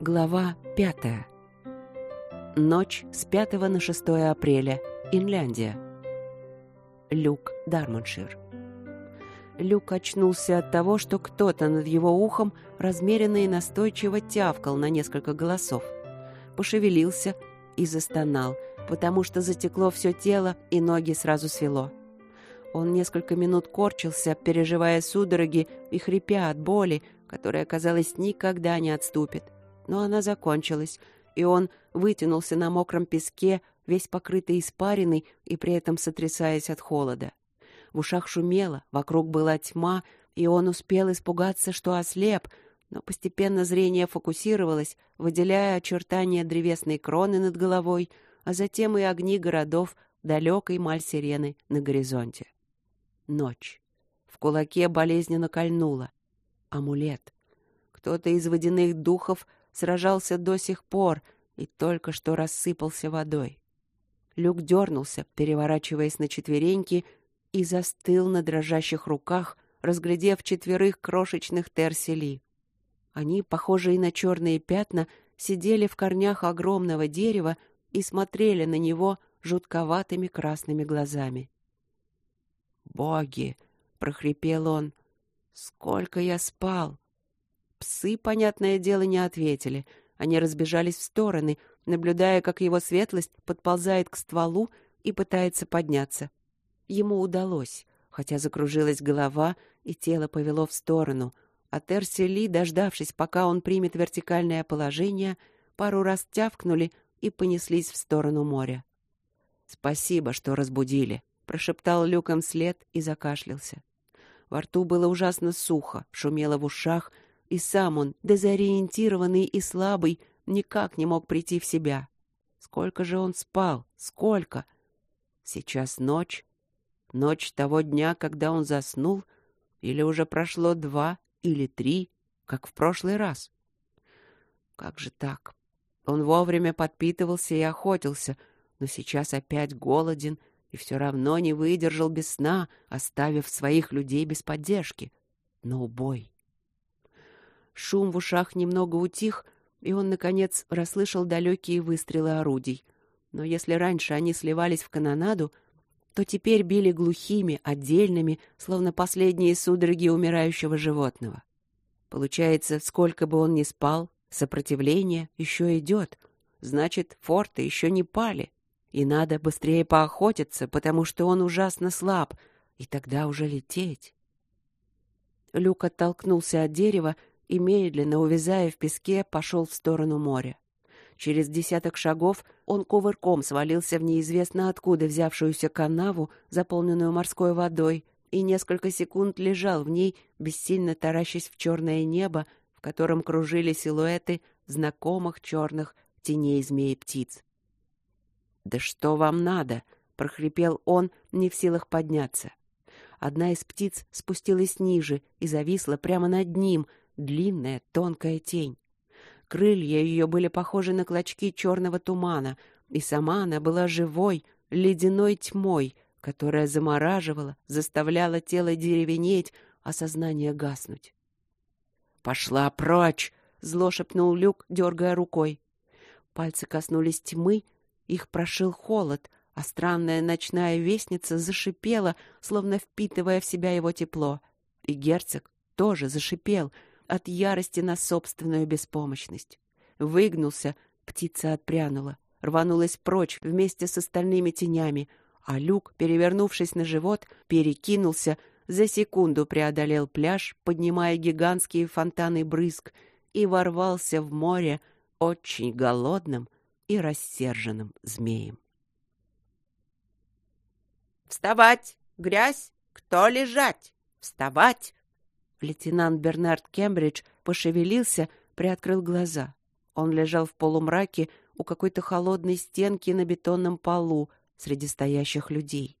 Глава пятая. Ночь с 5 на 6 апреля. Инляндия. Люк Дармоншир. Люк очнулся от того, что кто-то над его ухом размеренно и настойчиво тявкал на несколько голосов. Пошевелился и застонал, потому что затекло все тело и ноги сразу свело. Он несколько минут корчился, переживая судороги и хрипя от боли, которая, казалось, никогда не отступит но она закончилась, и он вытянулся на мокром песке, весь покрытый испариной и при этом сотрясаясь от холода. В ушах шумело, вокруг была тьма, и он успел испугаться, что ослеп, но постепенно зрение фокусировалось, выделяя очертания древесной кроны над головой, а затем и огни городов далекой маль-сирены на горизонте. Ночь. В кулаке болезненно кольнуло. Амулет. Кто-то из водяных духов сражался до сих пор и только что рассыпался водой. Люк дернулся, переворачиваясь на четвереньки, и застыл на дрожащих руках, разглядев четверых крошечных терсели. Они, похожие на черные пятна, сидели в корнях огромного дерева и смотрели на него жутковатыми красными глазами. «Боги!» — прохрипел он. «Сколько я спал!» Псы, понятное дело, не ответили. Они разбежались в стороны, наблюдая, как его светлость подползает к стволу и пытается подняться. Ему удалось, хотя закружилась голова, и тело повело в сторону. А Терси Ли, дождавшись, пока он примет вертикальное положение, пару раз тявкнули и понеслись в сторону моря. «Спасибо, что разбудили», — прошептал Люком след и закашлялся. Во рту было ужасно сухо, шумело в ушах — и сам он, дезориентированный и слабый, никак не мог прийти в себя. Сколько же он спал? Сколько? Сейчас ночь. Ночь того дня, когда он заснул, или уже прошло два или три, как в прошлый раз. Как же так? Он вовремя подпитывался и охотился, но сейчас опять голоден и все равно не выдержал без сна, оставив своих людей без поддержки. Но убой Шум в ушах немного утих, и он, наконец, расслышал далекие выстрелы орудий. Но если раньше они сливались в канонаду, то теперь били глухими, отдельными, словно последние судороги умирающего животного. Получается, сколько бы он ни спал, сопротивление еще идет. Значит, форты еще не пали. И надо быстрее поохотиться, потому что он ужасно слаб, и тогда уже лететь. Люк оттолкнулся от дерева и, медленно увязая в песке, пошел в сторону моря. Через десяток шагов он кувырком свалился в неизвестно откуда взявшуюся канаву, заполненную морской водой, и несколько секунд лежал в ней, бессильно таращась в черное небо, в котором кружили силуэты знакомых черных теней змей птиц. «Да что вам надо?» — прохрипел он, не в силах подняться. Одна из птиц спустилась ниже и зависла прямо над ним, длинная, тонкая тень. Крылья ее были похожи на клочки черного тумана, и сама она была живой, ледяной тьмой, которая замораживала, заставляла тело деревенеть, а сознание гаснуть. «Пошла прочь!» — зло шепнул Люк, дергая рукой. Пальцы коснулись тьмы, их прошил холод, а странная ночная вестница зашипела, словно впитывая в себя его тепло. И герцог тоже зашипел — от ярости на собственную беспомощность. Выгнулся, птица отпрянула, рванулась прочь вместе с остальными тенями, а Люк, перевернувшись на живот, перекинулся, за секунду преодолел пляж, поднимая гигантские фонтаны брызг, и ворвался в море очень голодным и рассерженным змеем. «Вставать! Грязь! Кто лежать? Вставать! Лейтенант Бернард Кембридж пошевелился, приоткрыл глаза. Он лежал в полумраке у какой-то холодной стенки на бетонном полу среди стоящих людей.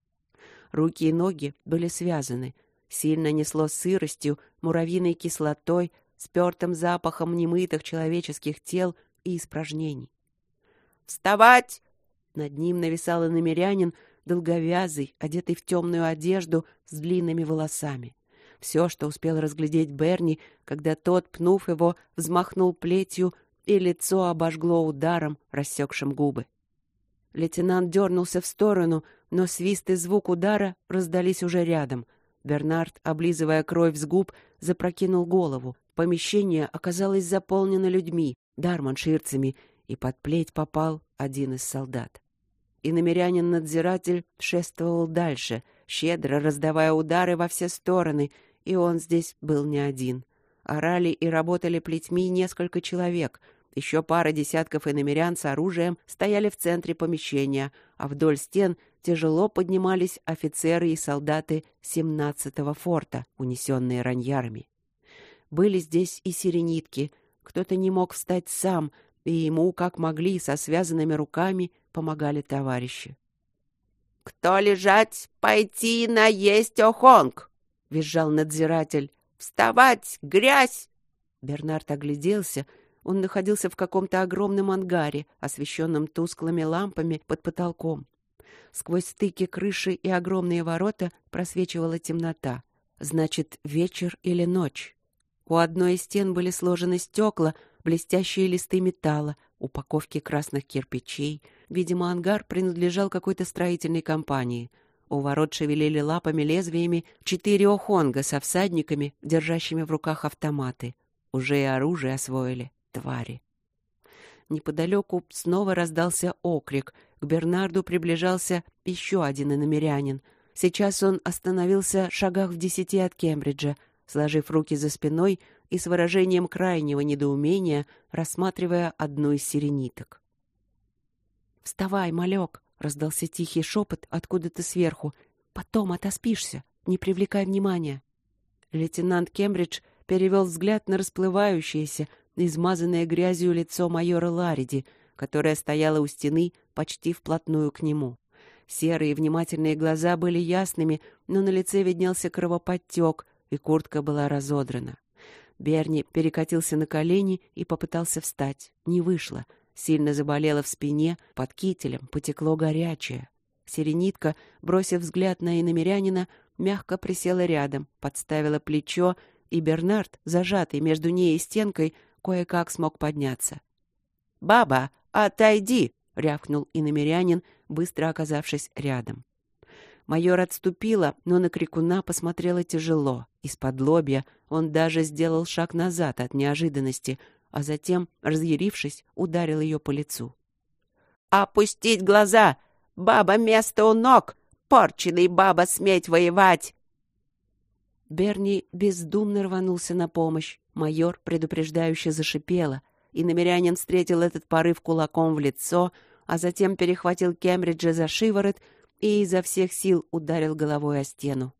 Руки и ноги были связаны. Сильно несло сыростью, муравьиной кислотой, спертым запахом немытых человеческих тел и испражнений. «Вставать!» Над ним нависал иномерянин, долговязый, одетый в темную одежду с длинными волосами все, что успел разглядеть Берни, когда тот, пнув его, взмахнул плетью и лицо обожгло ударом, рассекшим губы. Лейтенант дернулся в сторону, но свист и звук удара раздались уже рядом. Бернард, облизывая кровь с губ, запрокинул голову. Помещение оказалось заполнено людьми, дарманширцами, и под плеть попал один из солдат. И намерянин-надзиратель шествовал дальше, щедро раздавая удары во все стороны, и он здесь был не один. Орали и работали плетьми несколько человек — еще пара десятков иномерян с оружием стояли в центре помещения, а вдоль стен тяжело поднимались офицеры и солдаты 17-го форта, унесенные раньярами. Были здесь и сиренитки. Кто-то не мог встать сам, и ему, как могли, со связанными руками помогали товарищи. «Кто лежать, пойти наесть охонг!» — визжал надзиратель. «Вставать! Грязь!» Бернард огляделся — он находился в каком-то огромном ангаре, освещенном тусклыми лампами под потолком. Сквозь стыки крыши и огромные ворота просвечивала темнота. Значит, вечер или ночь. У одной из стен были сложены стекла, блестящие листы металла, упаковки красных кирпичей. Видимо, ангар принадлежал какой-то строительной компании. У ворот шевелили лапами-лезвиями четыре охонга со всадниками, держащими в руках автоматы. Уже и оружие освоили твари. Неподалеку снова раздался окрик. К Бернарду приближался еще один иномерянин. Сейчас он остановился в шагах в десяти от Кембриджа, сложив руки за спиной и с выражением крайнего недоумения рассматривая одну из сирениток. «Вставай, малек!» — раздался тихий шепот откуда-то сверху. «Потом отоспишься, не привлекай внимания». Лейтенант Кембридж перевел взгляд на расплывающееся, измазанное грязью лицо майора Лариди, которая стояла у стены почти вплотную к нему. Серые внимательные глаза были ясными, но на лице виднелся кровоподтек, и куртка была разодрана. Берни перекатился на колени и попытался встать. Не вышло. Сильно заболело в спине, под кителем потекло горячее. Сиренитка, бросив взгляд на иномерянина, мягко присела рядом, подставила плечо, и Бернард, зажатый между ней и стенкой, кое-как смог подняться. «Баба, отойди!» — рявкнул иномерянин, быстро оказавшись рядом. Майор отступила, но на крикуна посмотрела тяжело. Из-под лобья он даже сделал шаг назад от неожиданности, а затем, разъярившись, ударил ее по лицу. «Опустить глаза! Баба место у ног! Порченый баба сметь воевать!» Берни бездумно рванулся на помощь. Майор предупреждающе зашипела, и намерянин встретил этот порыв кулаком в лицо, а затем перехватил Кембриджа за шиворот и изо всех сил ударил головой о стену.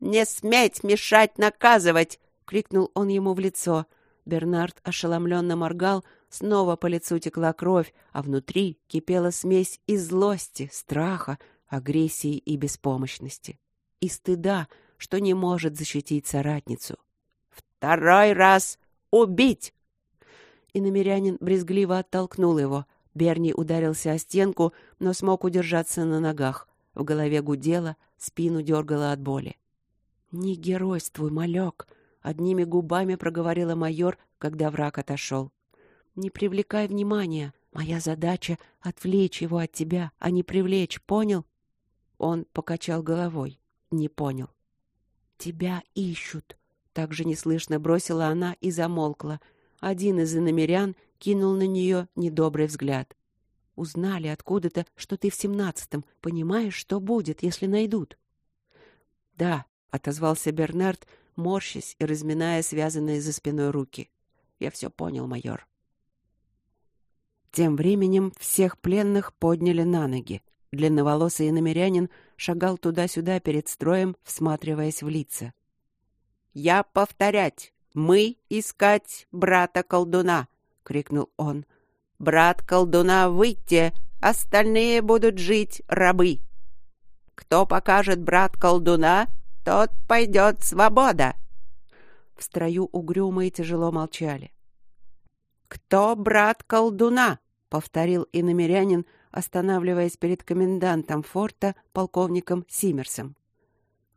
«Не сметь мешать наказывать!» — крикнул он ему в лицо. Бернард ошеломленно моргал, снова по лицу текла кровь, а внутри кипела смесь из злости, страха, агрессии и беспомощности. И стыда, что не может защитить соратницу. Второй раз убить!» И намерянин брезгливо оттолкнул его. Берни ударился о стенку, но смог удержаться на ногах. В голове гудело, спину дергало от боли. «Не геройствуй, малек!» — одними губами проговорила майор, когда враг отошел. «Не привлекай внимания. Моя задача — отвлечь его от тебя, а не привлечь, понял?» Он покачал головой. Не понял. «Тебя ищут», так же неслышно бросила она и замолкла. Один из иномерян кинул на нее недобрый взгляд. «Узнали откуда-то, что ты в семнадцатом. Понимаешь, что будет, если найдут?» «Да», — отозвался Бернард, морщась и разминая связанные за спиной руки. «Я все понял, майор». Тем временем всех пленных подняли на ноги. Длинноволосый иномерянин шагал туда-сюда перед строем, всматриваясь в лица. «Я повторять! Мы искать брата-колдуна!» — крикнул он. «Брат-колдуна, выйти! Остальные будут жить рабы! Кто покажет брат-колдуна, тот пойдет свобода!» В строю угрюмо и тяжело молчали. «Кто брат колдуна?» — повторил иномерянин, останавливаясь перед комендантом форта, полковником Симмерсом.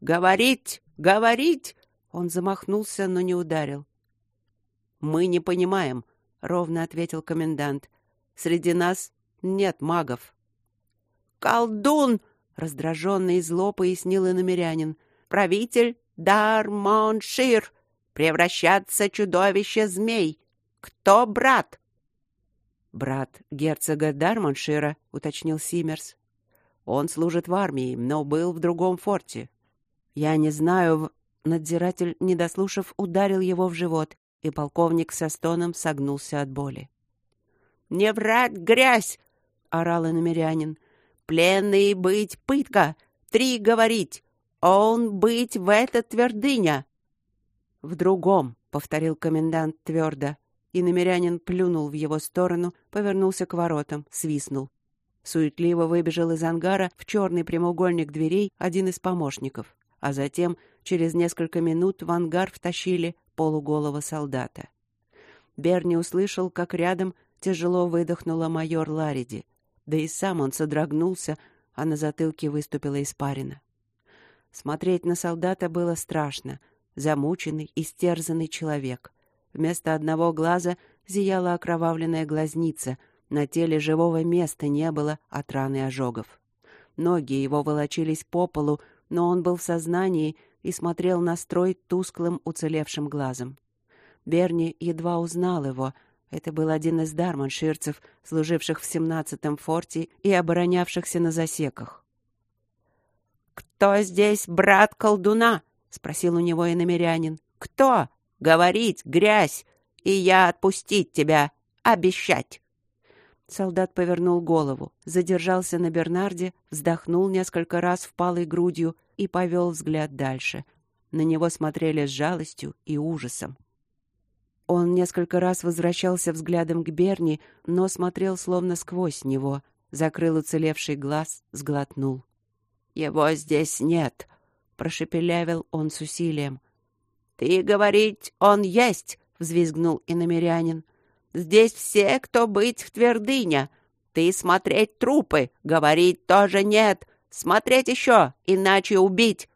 «Говорить! Говорить!» Он замахнулся, но не ударил. «Мы не понимаем», — ровно ответил комендант. «Среди нас нет магов». «Колдун!» — раздраженный и зло пояснил иномерянин. «Правитель Дармоншир! Превращаться чудовище-змей! Кто брат?» «Брат герцога Дармоншира», — уточнил Симмерс. «Он служит в армии, но был в другом форте. Я не знаю...» Надзиратель, не дослушав, ударил его в живот, и полковник со стоном согнулся от боли. «Не врать грязь!» — орал иномерянин. «Пленный быть пытка! Три говорить! Он быть в этот твердыня!» «В другом», — повторил комендант твердо. И намерянин плюнул в его сторону, повернулся к воротам, свистнул. Суетливо выбежал из ангара в черный прямоугольник дверей один из помощников, а затем через несколько минут в ангар втащили полуголого солдата. Берни услышал, как рядом тяжело выдохнула майор Лариди, да и сам он содрогнулся, а на затылке выступила испарина. Смотреть на солдата было страшно. Замученный, истерзанный человек. Вместо одного глаза зияла окровавленная глазница, на теле живого места не было от раны ожогов. Ноги его волочились по полу, но он был в сознании и смотрел на строй тусклым уцелевшим глазом. Берни едва узнал его. Это был один из дарманширцев, служивших в семнадцатом форте и оборонявшихся на засеках. «Кто здесь брат колдуна?» — спросил у него иномерянин. «Кто? Говорить, грязь, и я отпустить тебя, обещать!» Солдат повернул голову, задержался на Бернарде, вздохнул несколько раз впалой грудью и повел взгляд дальше. На него смотрели с жалостью и ужасом. Он несколько раз возвращался взглядом к Берни, но смотрел словно сквозь него, закрыл уцелевший глаз, сглотнул. «Его здесь нет», — прошепелявил он с усилием. «Ты говорить, он есть!» — взвизгнул иномерянин. «Здесь все, кто быть в твердыня. Ты смотреть трупы, говорить тоже нет. Смотреть еще, иначе убить!»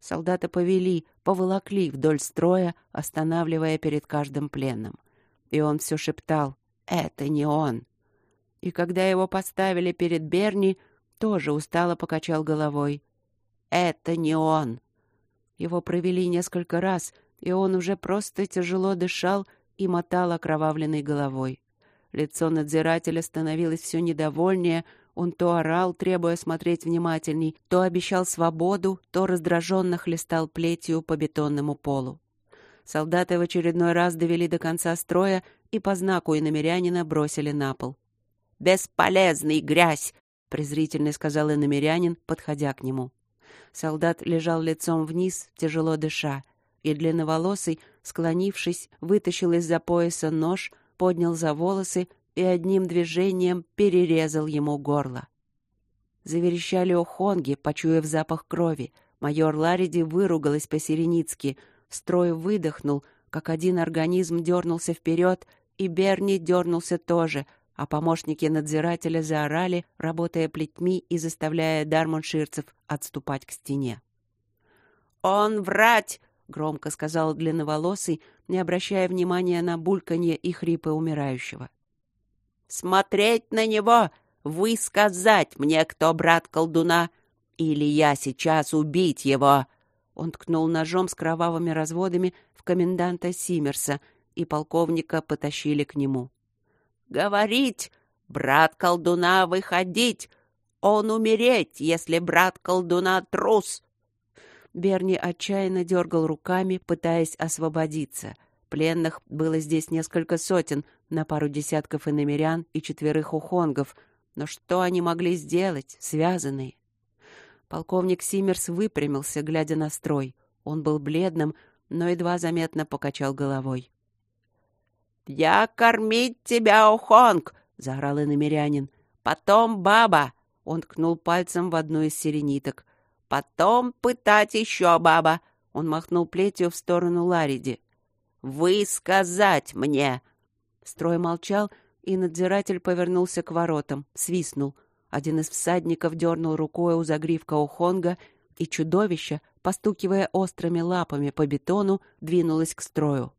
Солдата повели, поволокли вдоль строя, останавливая перед каждым пленным. И он все шептал «Это не он!» И когда его поставили перед Берни, тоже устало покачал головой. «Это не он!» Его провели несколько раз, и он уже просто тяжело дышал и мотал окровавленной головой. Лицо надзирателя становилось все недовольнее, он то орал, требуя смотреть внимательней, то обещал свободу, то раздраженно хлестал плетью по бетонному полу. Солдаты в очередной раз довели до конца строя и по знаку иномерянина бросили на пол. «Бесполезный грязь! презрительно сказал иномерянин, подходя к нему. Солдат лежал лицом вниз, тяжело дыша, и длинноволосый, склонившись, вытащил из-за пояса нож, поднял за волосы и одним движением перерезал ему горло. Заверещали охонги, почуяв запах крови. Майор Лариди выругалась по-сиреницки. Строй выдохнул, как один организм дернулся вперед, и Берни дернулся тоже — а помощники надзирателя заорали, работая плетьми и заставляя дармонширцев отступать к стене. «Он врать!» — громко сказал длинноволосый, не обращая внимания на бульканье и хрипы умирающего. «Смотреть на него! Вы сказать мне, кто брат колдуна! Или я сейчас убить его!» Он ткнул ножом с кровавыми разводами в коменданта Симмерса, и полковника потащили к нему. Говорить, брат колдуна выходить, он умереть, если брат колдуна трус. Берни отчаянно дергал руками, пытаясь освободиться. Пленных было здесь несколько сотен, на пару десятков иномерян и четверых ухонгов. Но что они могли сделать, связанные? Полковник Симмерс выпрямился, глядя на строй. Он был бледным, но едва заметно покачал головой. «Я кормить тебя, Ухонг!» — заорал иномерянин. «Потом баба!» — он ткнул пальцем в одну из сирениток. «Потом пытать еще баба!» — он махнул плетью в сторону Лариди. «Вы сказать мне!» Строй молчал, и надзиратель повернулся к воротам, свистнул. Один из всадников дернул рукой у загривка Ухонга, и чудовище, постукивая острыми лапами по бетону, двинулось к строю.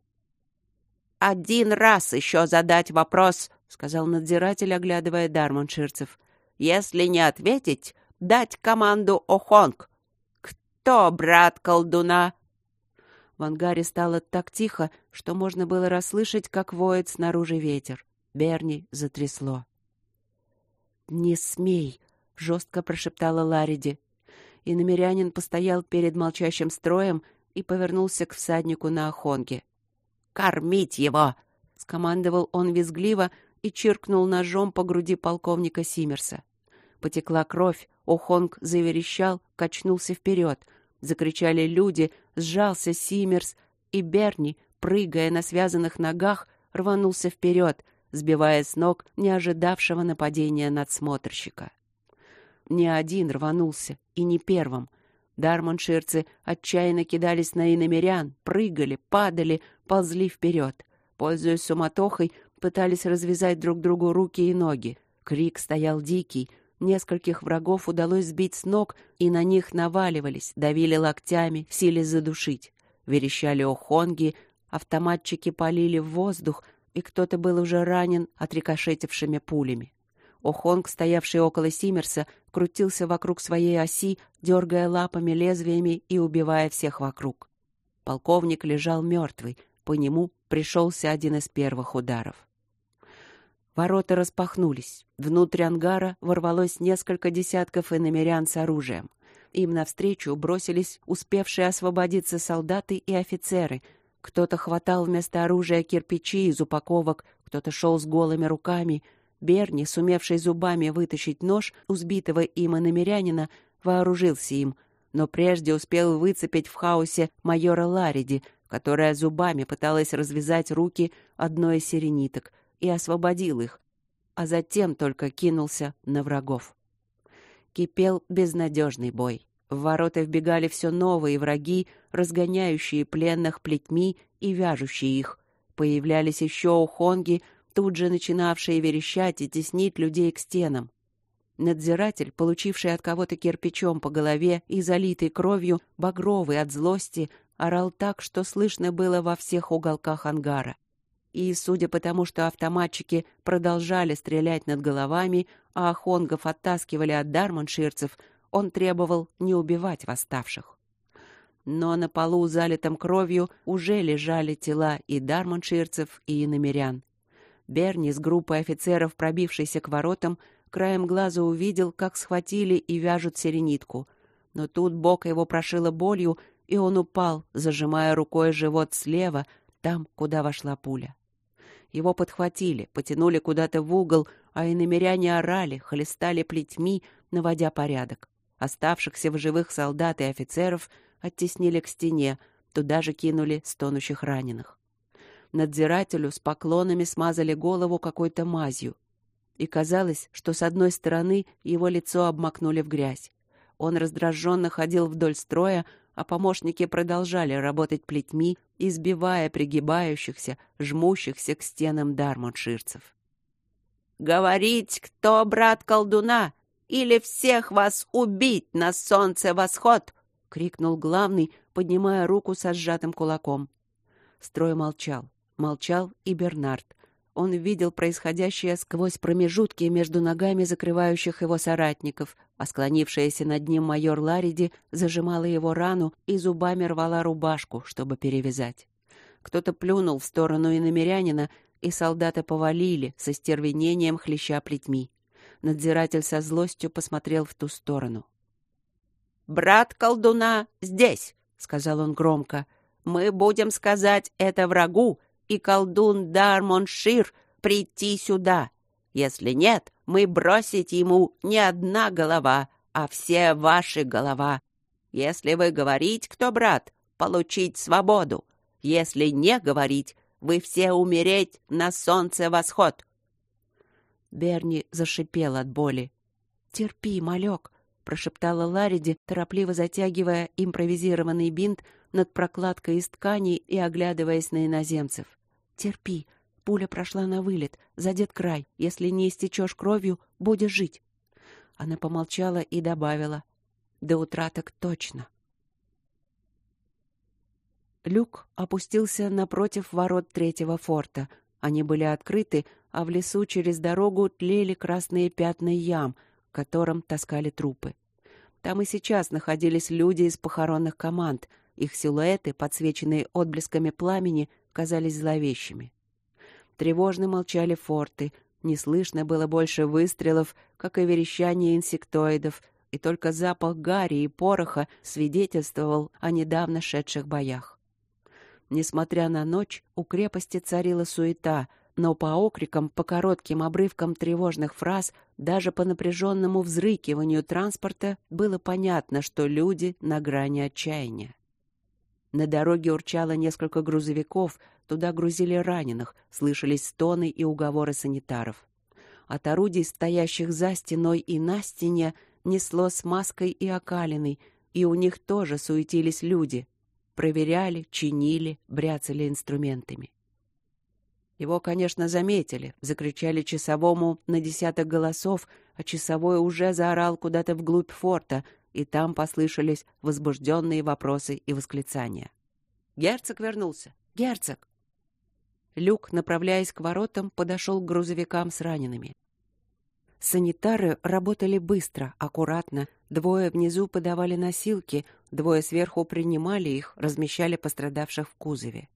Один раз еще задать вопрос», — сказал надзиратель, оглядывая Дармонширцев. «Если не ответить, дать команду Охонг. Кто брат колдуна?» В ангаре стало так тихо, что можно было расслышать, как воет снаружи ветер. Берни затрясло. «Не смей!» — жестко прошептала Лариди. И намерянин постоял перед молчащим строем и повернулся к всаднику на охонге. «Кормить его!» — скомандовал он визгливо и чиркнул ножом по груди полковника Симерса. Потекла кровь, Охонг заверещал, качнулся вперед. Закричали люди, сжался Симерс, и Берни, прыгая на связанных ногах, рванулся вперед, сбивая с ног неожидавшего нападения надсмотрщика. Не один рванулся, и не первым. Дармонширцы отчаянно кидались на иномерян, прыгали, падали, ползли вперед. Пользуясь суматохой, пытались развязать друг другу руки и ноги. Крик стоял дикий. Нескольких врагов удалось сбить с ног, и на них наваливались, давили локтями, в силе задушить. Верещали охонги, автоматчики полили в воздух, и кто-то был уже ранен отрикошетившими пулями. Охонг, стоявший около Симерса, крутился вокруг своей оси, дергая лапами лезвиями и убивая всех вокруг. Полковник лежал мертвый, по нему пришелся один из первых ударов. Ворота распахнулись. Внутрь ангара ворвалось несколько десятков иномерян с оружием. Им навстречу бросились успевшие освободиться солдаты и офицеры. Кто-то хватал вместо оружия кирпичи из упаковок, кто-то шел с голыми руками — Берни, сумевший зубами вытащить нож у сбитого им иномерянина, вооружился им, но прежде успел выцепить в хаосе майора Лариди, которая зубами пыталась развязать руки одной из сирениток, и освободил их, а затем только кинулся на врагов. Кипел безнадежный бой. В ворота вбегали все новые враги, разгоняющие пленных плетьми и вяжущие их. Появлялись еще ухонги, тут же начинавшие верещать и теснить людей к стенам. Надзиратель, получивший от кого-то кирпичом по голове и залитый кровью, багровый от злости, орал так, что слышно было во всех уголках ангара. И, судя по тому, что автоматчики продолжали стрелять над головами, а охонгов оттаскивали от дарманширцев, он требовал не убивать восставших. Но на полу, залитом кровью, уже лежали тела и дарманширцев, и иномерян. Берни с группой офицеров, пробившейся к воротам, краем глаза увидел, как схватили и вяжут серенитку. Но тут бок его прошило болью, и он упал, зажимая рукой живот слева, там, куда вошла пуля. Его подхватили, потянули куда-то в угол, а иномеряне орали, хлестали плетьми, наводя порядок. Оставшихся в живых солдат и офицеров оттеснили к стене, туда же кинули стонущих раненых надзирателю с поклонами смазали голову какой-то мазью. И казалось, что с одной стороны его лицо обмакнули в грязь. Он раздраженно ходил вдоль строя, а помощники продолжали работать плетьми, избивая пригибающихся, жмущихся к стенам дармонширцев. «Говорить, кто брат колдуна, или всех вас убить на солнце восход!» — крикнул главный, поднимая руку со сжатым кулаком. Строй молчал. Молчал и Бернард. Он видел происходящее сквозь промежутки между ногами закрывающих его соратников, а склонившаяся над ним майор Лариди зажимала его рану и зубами рвала рубашку, чтобы перевязать. Кто-то плюнул в сторону иномерянина, и солдаты повалили со стервенением хлеща плетьми. Надзиратель со злостью посмотрел в ту сторону. «Брат колдуна здесь!» — сказал он громко. «Мы будем сказать это врагу, и колдун Дармоншир прийти сюда. Если нет, мы бросить ему не одна голова, а все ваши голова. Если вы говорить, кто брат, получить свободу. Если не говорить, вы все умереть на солнце восход. Берни зашипел от боли. «Терпи, малек», — прошептала Лариди, торопливо затягивая импровизированный бинт над прокладкой из ткани и оглядываясь на иноземцев. «Терпи. Пуля прошла на вылет. Задет край. Если не истечешь кровью, будешь жить». Она помолчала и добавила. «До утра так точно». Люк опустился напротив ворот третьего форта. Они были открыты, а в лесу через дорогу тлели красные пятна ям, к которым таскали трупы. Там и сейчас находились люди из похоронных команд. Их силуэты, подсвеченные отблесками пламени, казались зловещими. Тревожно молчали форты. Не слышно было больше выстрелов, как и верещание инсектоидов, и только запах гари и пороха свидетельствовал о недавно шедших боях. Несмотря на ночь, у крепости царила суета, но по окрикам, по коротким обрывкам тревожных фраз, даже по напряженному взрыкиванию транспорта было понятно, что люди на грани отчаяния. На дороге урчало несколько грузовиков, туда грузили раненых, слышались стоны и уговоры санитаров. От орудий, стоящих за стеной и на стене, несло смазкой и окалиной, и у них тоже суетились люди. Проверяли, чинили, бряцали инструментами. Его, конечно, заметили, закричали часовому на десяток голосов, а часовой уже заорал куда-то вглубь форта — и там послышались возбужденные вопросы и восклицания. «Герцог вернулся! Герцог!» Люк, направляясь к воротам, подошел к грузовикам с ранеными. Санитары работали быстро, аккуратно. Двое внизу подавали носилки, двое сверху принимали их, размещали пострадавших в кузове.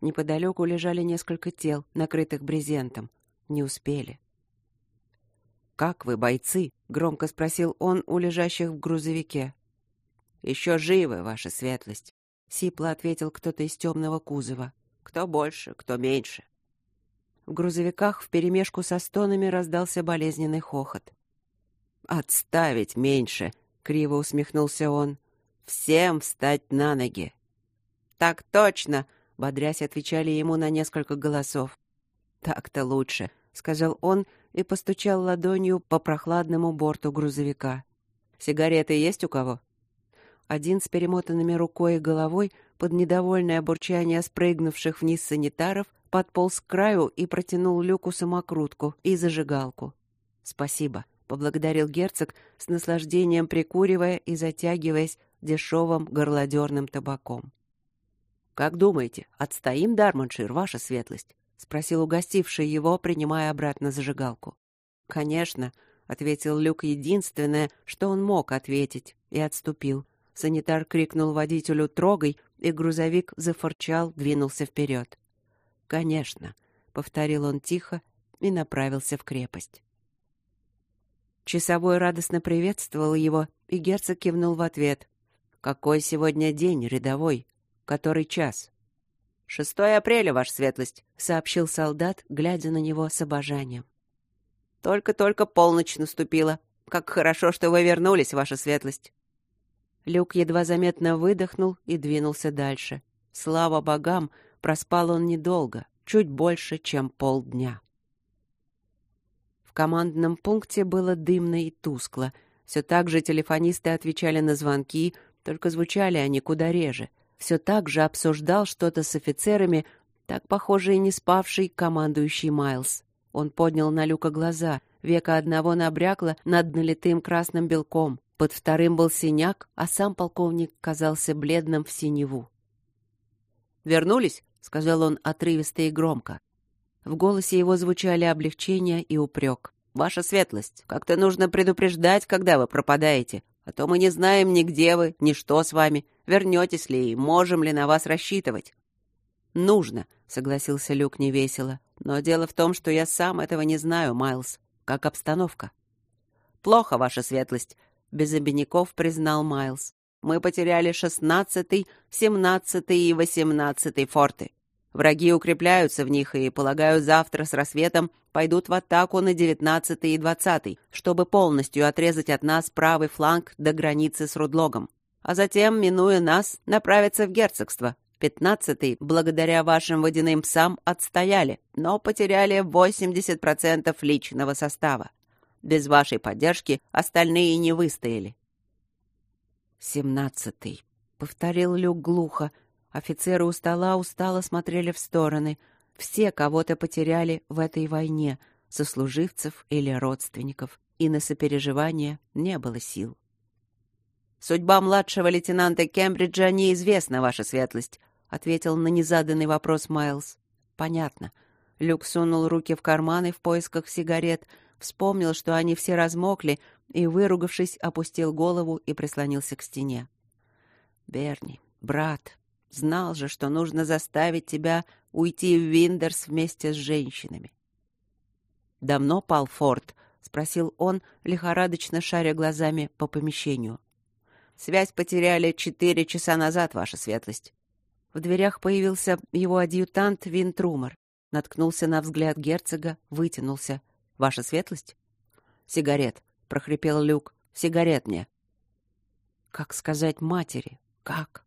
Неподалеку лежали несколько тел, накрытых брезентом. Не успели. «Как вы, бойцы?» — громко спросил он у лежащих в грузовике. «Еще живы, ваша светлость», — сипло ответил кто-то из темного кузова. «Кто больше, кто меньше». В грузовиках вперемешку со стонами раздался болезненный хохот. «Отставить меньше!» — криво усмехнулся он. «Всем встать на ноги!» «Так точно!» — бодрясь отвечали ему на несколько голосов. «Так-то лучше», — сказал он и постучал ладонью по прохладному борту грузовика. «Сигареты есть у кого?» Один с перемотанными рукой и головой под недовольное бурчание спрыгнувших вниз санитаров подполз к краю и протянул люку самокрутку и зажигалку. «Спасибо», — поблагодарил герцог, с наслаждением прикуривая и затягиваясь дешевым горлодерным табаком. «Как думаете, отстоим Дармоншир, ваша светлость?» — спросил угостивший его, принимая обратно зажигалку. «Конечно», — ответил Люк единственное, что он мог ответить, и отступил. Санитар крикнул водителю «Трогай!», и грузовик зафорчал, двинулся вперед. «Конечно», — повторил он тихо и направился в крепость. Часовой радостно приветствовал его, и герцог кивнул в ответ. «Какой сегодня день, рядовой? Который час?» «Шестое апреля, ваша светлость», — сообщил солдат, глядя на него с обожанием. «Только-только полночь наступила. Как хорошо, что вы вернулись, ваша светлость». Люк едва заметно выдохнул и двинулся дальше. Слава богам, проспал он недолго, чуть больше, чем полдня. В командном пункте было дымно и тускло. Все так же телефонисты отвечали на звонки, только звучали они куда реже — все так же обсуждал что-то с офицерами, так, похоже, и не спавший командующий Майлз. Он поднял на Люка глаза. Века одного набрякло над налитым красным белком. Под вторым был синяк, а сам полковник казался бледным в синеву. «Вернулись?» — сказал он отрывисто и громко. В голосе его звучали облегчение и упрек. «Ваша светлость, как-то нужно предупреждать, когда вы пропадаете, а то мы не знаем ни где вы, ни что с вами, вернетесь ли и можем ли на вас рассчитывать». «Нужно», — согласился Люк невесело. «Но дело в том, что я сам этого не знаю, Майлз. Как обстановка?» «Плохо, ваша светлость», — без обиняков признал Майлз. «Мы потеряли шестнадцатый, семнадцатый и восемнадцатый форты. Враги укрепляются в них и, полагаю, завтра с рассветом пойдут в атаку на девятнадцатый и двадцатый, чтобы полностью отрезать от нас правый фланг до границы с Рудлогом. А затем, минуя нас, направятся в герцогство. Пятнадцатый, благодаря вашим водяным псам, отстояли, но потеряли 80% личного состава. Без вашей поддержки остальные не выстояли. «Семнадцатый», — повторил Люк глухо, — Офицеры у стола устало смотрели в стороны. Все кого-то потеряли в этой войне, сослуживцев или родственников, и на сопереживание не было сил. «Судьба младшего лейтенанта Кембриджа неизвестна, ваша светлость», — ответил на незаданный вопрос Майлз. Понятно. Люк сунул руки в карманы в поисках сигарет, вспомнил, что они все размокли, и, выругавшись, опустил голову и прислонился к стене. Берни, брат, знал же, что нужно заставить тебя уйти в Виндерс вместе с женщинами. Давно пал форт, спросил он, лихорадочно шаря глазами по помещению. Связь потеряли четыре часа назад, ваша светлость. В дверях появился его адъютант Винтрумер. Наткнулся на взгляд герцога, вытянулся. Ваша светлость? Сигарет, прохрипел Люк. Сигарет мне. Как сказать матери? Как?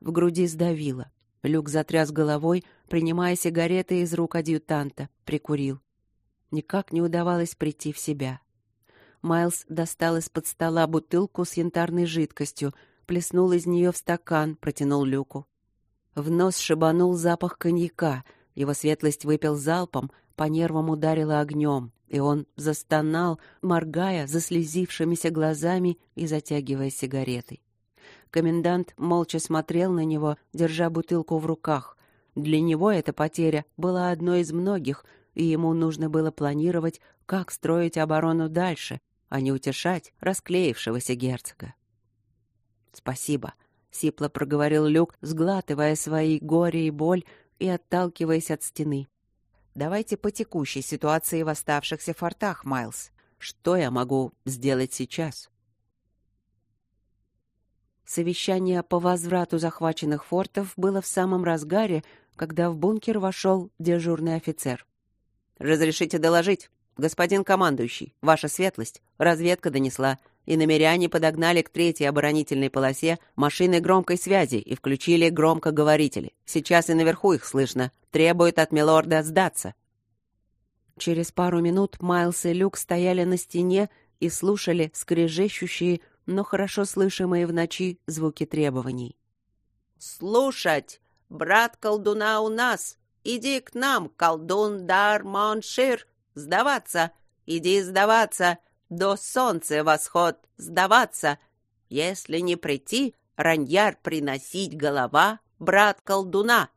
В груди сдавило. Люк затряс головой, принимая сигареты из рук адъютанта, прикурил. Никак не удавалось прийти в себя. Майлз достал из-под стола бутылку с янтарной жидкостью, плеснул из нее в стакан, протянул Люку. В нос шибанул запах коньяка. Его светлость выпил залпом, по нервам ударило огнем, и он застонал, моргая заслезившимися глазами и затягивая сигаретой. Комендант молча смотрел на него, держа бутылку в руках. Для него эта потеря была одной из многих, и ему нужно было планировать, как строить оборону дальше, а не утешать расклеившегося герцога. «Спасибо», — сипло проговорил Люк, сглатывая свои горе и боль и отталкиваясь от стены. «Давайте по текущей ситуации в оставшихся фортах, Майлз. Что я могу сделать сейчас?» Совещание по возврату захваченных фортов было в самом разгаре, когда в бункер вошел дежурный офицер. «Разрешите доложить?» «Господин командующий, ваша светлость, разведка донесла, и намеряне подогнали к третьей оборонительной полосе машины громкой связи и включили громкоговорители. Сейчас и наверху их слышно. Требуют от милорда сдаться». Через пару минут Майлз и Люк стояли на стене и слушали скрежещущие, но хорошо слышимые в ночи звуки требований. «Слушать! Брат колдуна у нас! Иди к нам, колдун Дар Моншир! Сдаваться! Иди сдаваться! До солнца восход! Сдаваться! Если не прийти, раньяр приносить голова, брат колдуна!»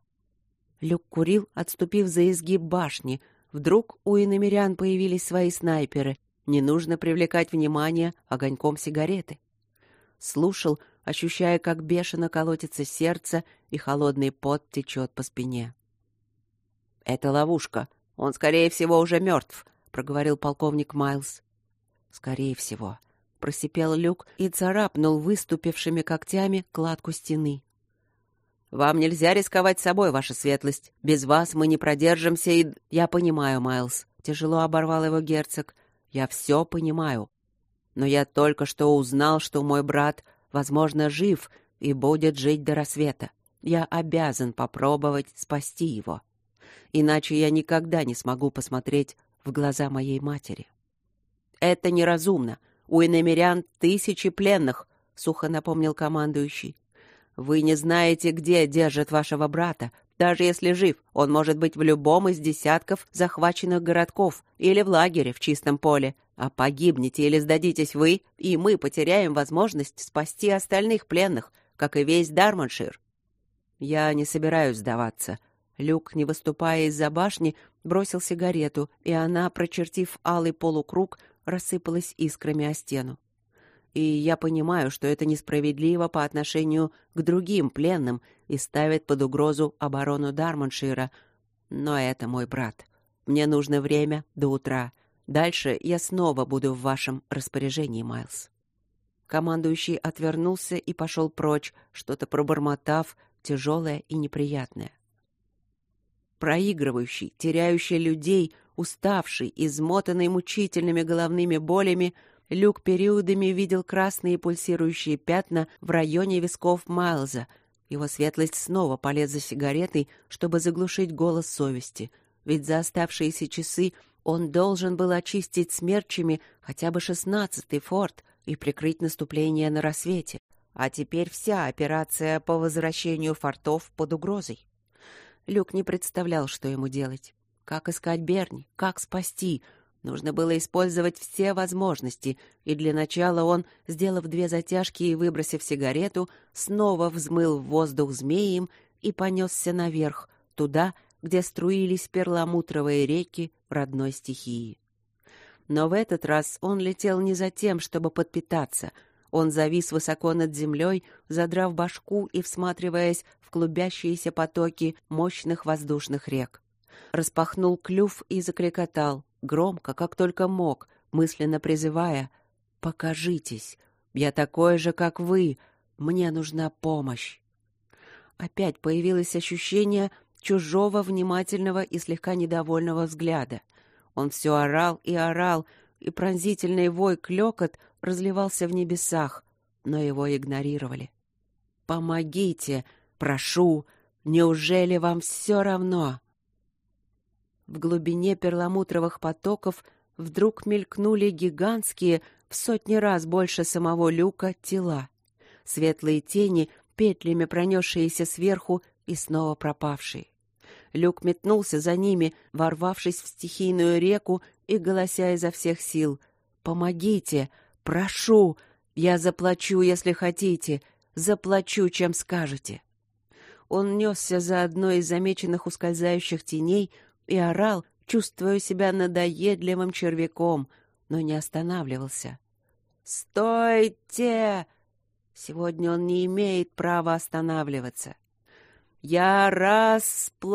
Люк курил, отступив за изгиб башни. Вдруг у иномерян появились свои снайперы. Не нужно привлекать внимание огоньком сигареты. Слушал, ощущая, как бешено колотится сердце и холодный пот течет по спине. «Это ловушка», он, скорее всего, уже мертв», — проговорил полковник Майлз. «Скорее всего», — просипел Люк и царапнул выступившими когтями кладку стены. «Вам нельзя рисковать собой, ваша светлость. Без вас мы не продержимся и...» «Я понимаю, Майлз», — тяжело оборвал его герцог. «Я все понимаю. Но я только что узнал, что мой брат, возможно, жив и будет жить до рассвета. Я обязан попробовать спасти его» иначе я никогда не смогу посмотреть в глаза моей матери. Это неразумно. У иномерян тысячи пленных, сухо напомнил командующий. Вы не знаете, где держат вашего брата. Даже если жив, он может быть в любом из десятков захваченных городков или в лагере в чистом поле. А погибнете или сдадитесь вы, и мы потеряем возможность спасти остальных пленных, как и весь Дарманшир. Я не собираюсь сдаваться, Люк, не выступая из-за башни, бросил сигарету, и она, прочертив алый полукруг, рассыпалась искрами о стену. И я понимаю, что это несправедливо по отношению к другим пленным и ставит под угрозу оборону Дармоншира. Но это мой брат. Мне нужно время до утра. Дальше я снова буду в вашем распоряжении, Майлз. Командующий отвернулся и пошел прочь, что-то пробормотав, тяжелое и неприятное проигрывающий, теряющий людей, уставший, измотанный мучительными головными болями, Люк периодами видел красные пульсирующие пятна в районе висков Майлза. Его светлость снова полез за сигаретой, чтобы заглушить голос совести. Ведь за оставшиеся часы он должен был очистить смерчами хотя бы шестнадцатый форт и прикрыть наступление на рассвете. А теперь вся операция по возвращению фортов под угрозой. Люк не представлял, что ему делать. Как искать Берни? Как спасти? Нужно было использовать все возможности, и для начала он, сделав две затяжки и выбросив сигарету, снова взмыл в воздух змеем и понесся наверх, туда, где струились перламутровые реки родной стихии. Но в этот раз он летел не за тем, чтобы подпитаться. Он завис высоко над землей, задрав башку и всматриваясь в клубящиеся потоки мощных воздушных рек. Распахнул клюв и закликотал, громко, как только мог, мысленно призывая «Покажитесь! Я такой же, как вы! Мне нужна помощь!» Опять появилось ощущение чужого, внимательного и слегка недовольного взгляда. Он все орал и орал, и пронзительный вой клёкот разливался в небесах, но его игнорировали. «Помогите! Прошу! Неужели вам все равно?» В глубине перламутровых потоков вдруг мелькнули гигантские, в сотни раз больше самого люка, тела. Светлые тени, петлями пронесшиеся сверху и снова пропавшие. Люк метнулся за ними, ворвавшись в стихийную реку и голося изо всех сил. «Помогите! Прошу! Я заплачу, если хотите! Заплачу, чем скажете!» Он несся за одной из замеченных ускользающих теней и орал, чувствуя себя надоедливым червяком, но не останавливался. «Стойте!» Сегодня он не имеет права останавливаться. Я расплачусь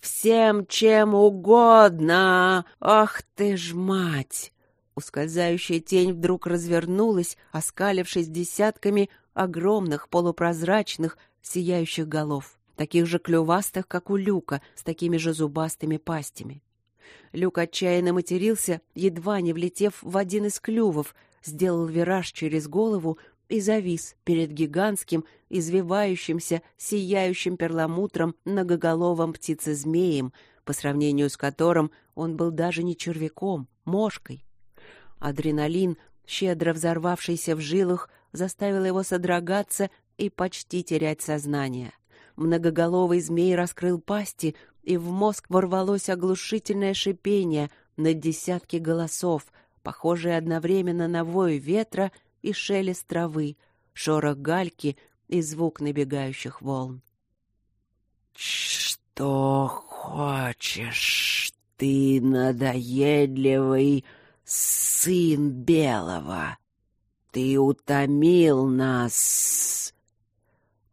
всем, чем угодно. Ах ты ж мать! Ускользающая тень вдруг развернулась, оскалившись десятками огромных полупрозрачных сияющих голов, таких же клювастых, как у Люка, с такими же зубастыми пастями. Люк отчаянно матерился, едва не влетев в один из клювов, сделал вираж через голову и завис перед гигантским, извивающимся, сияющим перламутром многоголовым птицезмеем, по сравнению с которым он был даже не червяком, мошкой. Адреналин, щедро взорвавшийся в жилах, заставил его содрогаться и почти терять сознание. Многоголовый змей раскрыл пасти, и в мозг ворвалось оглушительное шипение на десятки голосов, похожие одновременно на вой ветра и шелест травы, шорох гальки и звук набегающих волн. «Что хочешь ты, надоедливый сын белого? Ты утомил нас!»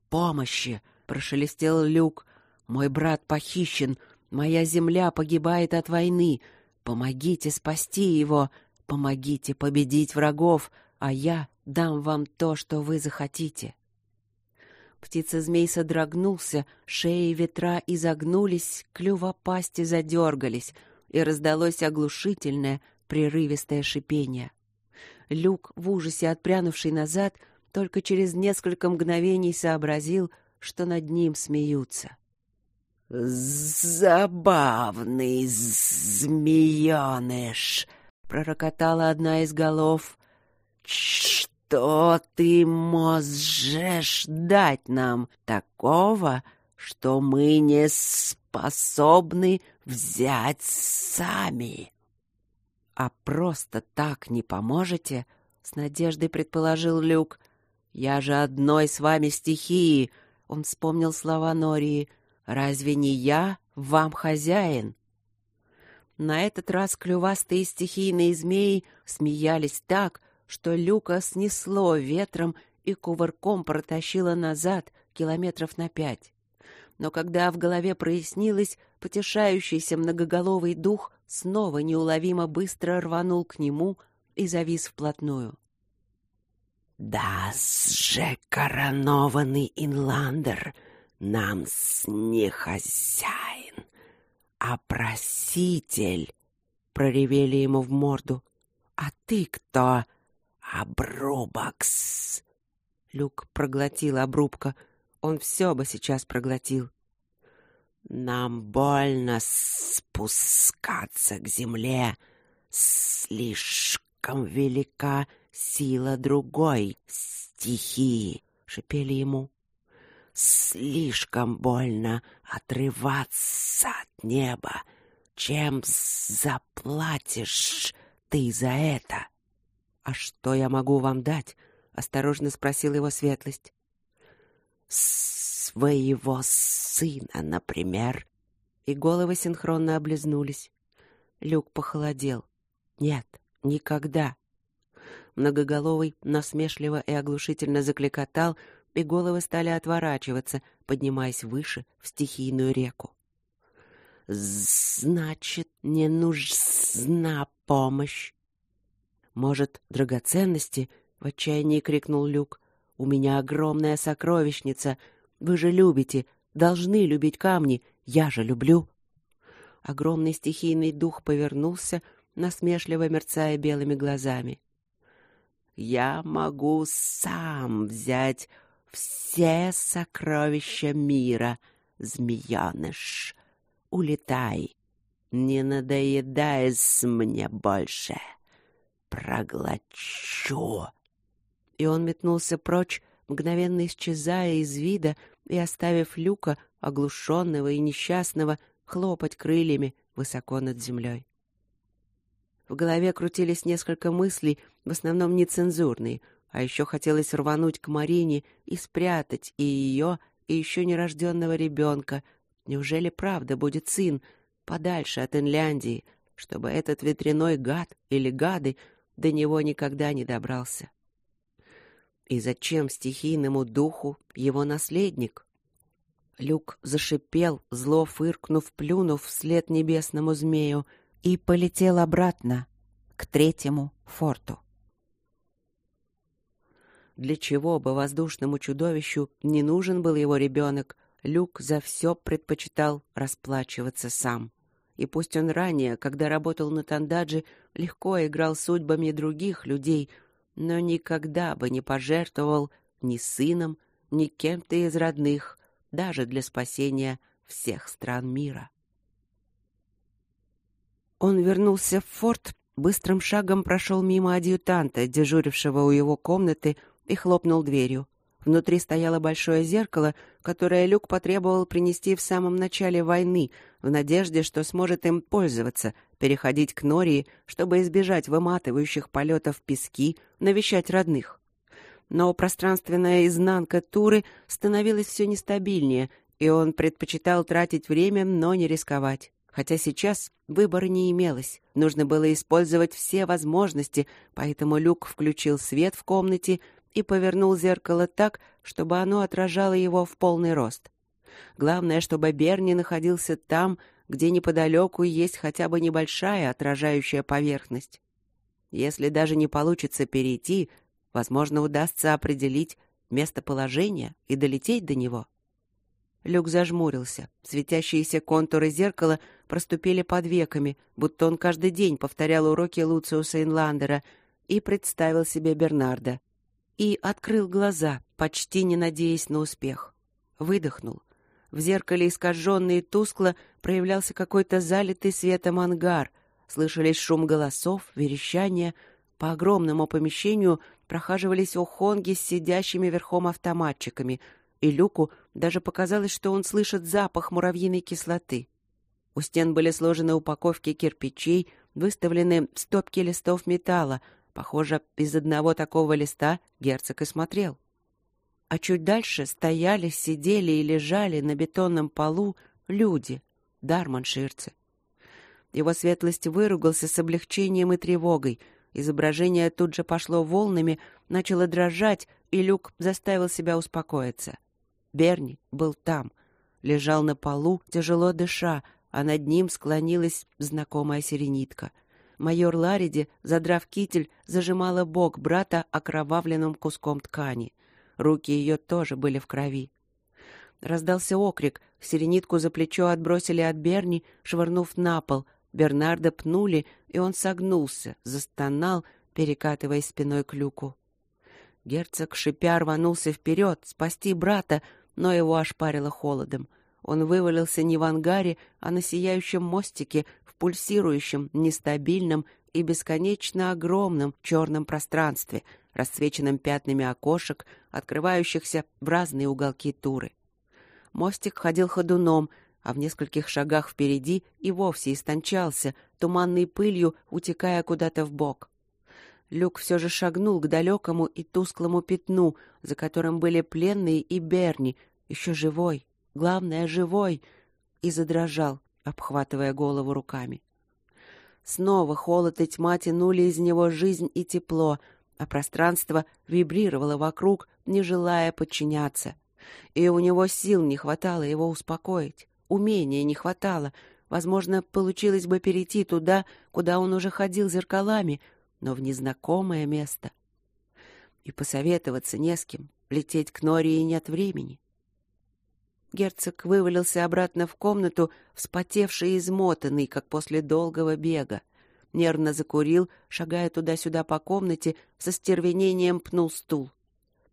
«Помощи!» — прошелестел Люк. «Мой брат похищен, моя земля погибает от войны. Помогите спасти его, помогите победить врагов, а я дам вам то, что вы захотите. Птица-змей содрогнулся, шеи ветра изогнулись, клюва пасти задергались, и раздалось оглушительное, прерывистое шипение. Люк, в ужасе отпрянувший назад, только через несколько мгновений сообразил, что над ним смеются. «Забавный змееныш!» — пророкотала одна из голов. «Что ты можешь дать нам такого, что мы не способны взять сами?» «А просто так не поможете?» — с надеждой предположил Люк. «Я же одной с вами стихии!» — он вспомнил слова Нории. «Разве не я вам хозяин?» На этот раз клювастые стихийные змеи смеялись так, что Люка снесло ветром и кувырком протащило назад километров на пять. Но когда в голове прояснилось, потешающийся многоголовый дух снова неуловимо быстро рванул к нему и завис вплотную. «Да, же коронованный инландер нам с не хозяин, а проситель!» — проревели ему в морду. «А ты кто?» «Обрубокс!» Люк проглотил обрубка. Он все бы сейчас проглотил. «Нам больно спускаться к земле. Слишком велика сила другой стихии», — шипели ему. «Слишком больно отрываться от неба. Чем заплатишь ты за это?» «А что я могу вам дать?» — осторожно спросил его светлость. своего сына, например?» И головы синхронно облизнулись. Люк похолодел. «Нет, никогда!» Многоголовый насмешливо и оглушительно закликотал, и головы стали отворачиваться, поднимаясь выше в стихийную реку. «Значит, не нужна помощь!» «Может, драгоценности?» — в отчаянии крикнул Люк. «У меня огромная сокровищница. Вы же любите, должны любить камни. Я же люблю!» Огромный стихийный дух повернулся, насмешливо мерцая белыми глазами. «Я могу сам взять все сокровища мира, змеёныш. Улетай, не надоедай мне больше. Проглочу!» И он метнулся прочь, мгновенно исчезая из вида и оставив Люка, оглушенного и несчастного, хлопать крыльями высоко над землей. В голове крутились несколько мыслей, в основном нецензурные, а еще хотелось рвануть к Марине и спрятать и ее, и еще нерожденного ребенка. Неужели правда будет сын, подальше от Инляндии, чтобы этот ветряной гад или гады до него никогда не добрался? И зачем стихийному духу его наследник? Люк зашипел, зло фыркнув, плюнув вслед небесному змею, и полетел обратно к третьему форту. Для чего бы воздушному чудовищу не нужен был его ребенок, Люк за все предпочитал расплачиваться сам. И пусть он ранее, когда работал на Тандаджи, легко играл судьбами других людей, но никогда бы не пожертвовал ни сыном, ни кем-то из родных, даже для спасения всех стран мира. Он вернулся в форт, быстрым шагом прошел мимо адъютанта, дежурившего у его комнаты, и хлопнул дверью. Внутри стояло большое зеркало, которое Люк потребовал принести в самом начале войны, в надежде, что сможет им пользоваться, переходить к Нории, чтобы избежать выматывающих полетов в пески, навещать родных. Но пространственная изнанка Туры становилась все нестабильнее, и он предпочитал тратить время, но не рисковать. Хотя сейчас выбора не имелось. Нужно было использовать все возможности, поэтому Люк включил свет в комнате и повернул зеркало так, чтобы оно отражало его в полный рост. Главное, чтобы Берни находился там, где неподалеку есть хотя бы небольшая отражающая поверхность. Если даже не получится перейти, Возможно, удастся определить местоположение и долететь до него. Люк зажмурился. Светящиеся контуры зеркала проступили под веками, будто он каждый день повторял уроки Луциуса Инландера и представил себе Бернарда. И открыл глаза, почти не надеясь на успех. Выдохнул. В зеркале искаженный и тускло проявлялся какой-то залитый светом ангар. Слышались шум голосов, верещание. По огромному помещению прохаживались охонги с сидящими верхом автоматчиками, и Люку даже показалось, что он слышит запах муравьиной кислоты. У стен были сложены упаковки кирпичей, выставлены стопки листов металла. Похоже, из одного такого листа герцог и смотрел. А чуть дальше стояли, сидели и лежали на бетонном полу люди, дарманширцы. Его светлость выругался с облегчением и тревогой — Изображение тут же пошло волнами, начало дрожать, и Люк заставил себя успокоиться. Берни был там, лежал на полу, тяжело дыша, а над ним склонилась знакомая сиренитка. Майор Лариди, задрав китель, зажимала бок брата окровавленным куском ткани. Руки ее тоже были в крови. Раздался окрик, сиренитку за плечо отбросили от Берни, швырнув на пол — Бернарда пнули, и он согнулся, застонал, перекатываясь спиной к люку. Герцог шипя рванулся вперед, спасти брата, но его ошпарило холодом. Он вывалился не в ангаре, а на сияющем мостике, в пульсирующем, нестабильном и бесконечно огромном черном пространстве, расцвеченном пятнами окошек, открывающихся в разные уголки туры. Мостик ходил ходуном, а в нескольких шагах впереди и вовсе истончался, туманной пылью утекая куда-то в бок. Люк все же шагнул к далекому и тусклому пятну, за которым были пленные и Берни, Еще живой, главное, живой, и задрожал, обхватывая голову руками. Снова холод и тьма тянули из него жизнь и тепло, а пространство вибрировало вокруг, не желая подчиняться. И у него сил не хватало его успокоить, умения не хватало. Возможно, получилось бы перейти туда, куда он уже ходил зеркалами, но в незнакомое место. И посоветоваться не с кем, лететь к Нории нет времени. Герцог вывалился обратно в комнату, вспотевший и измотанный, как после долгого бега. Нервно закурил, шагая туда-сюда по комнате, со стервенением пнул стул.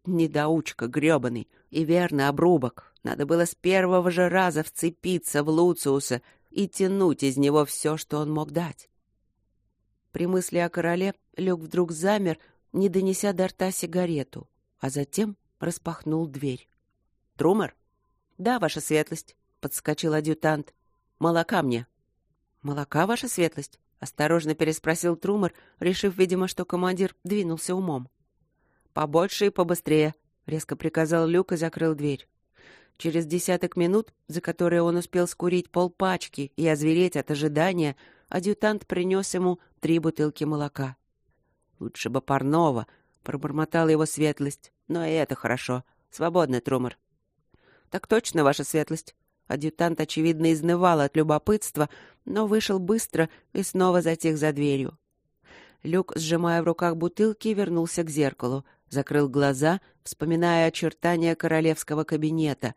Недоучка грёбаный. И верно, обрубок. Надо было с первого же раза вцепиться в Луциуса и тянуть из него все, что он мог дать. При мысли о короле Люк вдруг замер, не донеся до рта сигарету, а затем распахнул дверь. «Трумор?» «Да, ваша светлость», — подскочил адъютант. «Молока мне». «Молока, ваша светлость?» — осторожно переспросил Трумор, решив, видимо, что командир двинулся умом. «Побольше и побыстрее», — резко приказал Люк и закрыл дверь. Через десяток минут, за которые он успел скурить полпачки и озвереть от ожидания, адъютант принес ему три бутылки молока. «Лучше бы парного», — пробормотала его светлость. «Но и это хорошо. Свободный Трумор». «Так точно, ваша светлость». Адъютант, очевидно, изнывал от любопытства, но вышел быстро и снова затих за дверью. Люк, сжимая в руках бутылки, вернулся к зеркалу, закрыл глаза, вспоминая очертания королевского кабинета.